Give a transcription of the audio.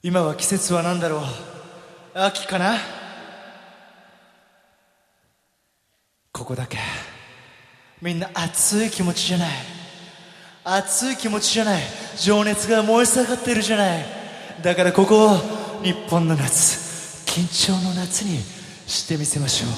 今は季節は何だろう？秋かな？ここだけ。みんな熱い気持ちじゃない。熱い気持ちじゃない。情熱が燃え盛ってるじゃない。だからここを日本の夏緊張の夏にしてみせましょう。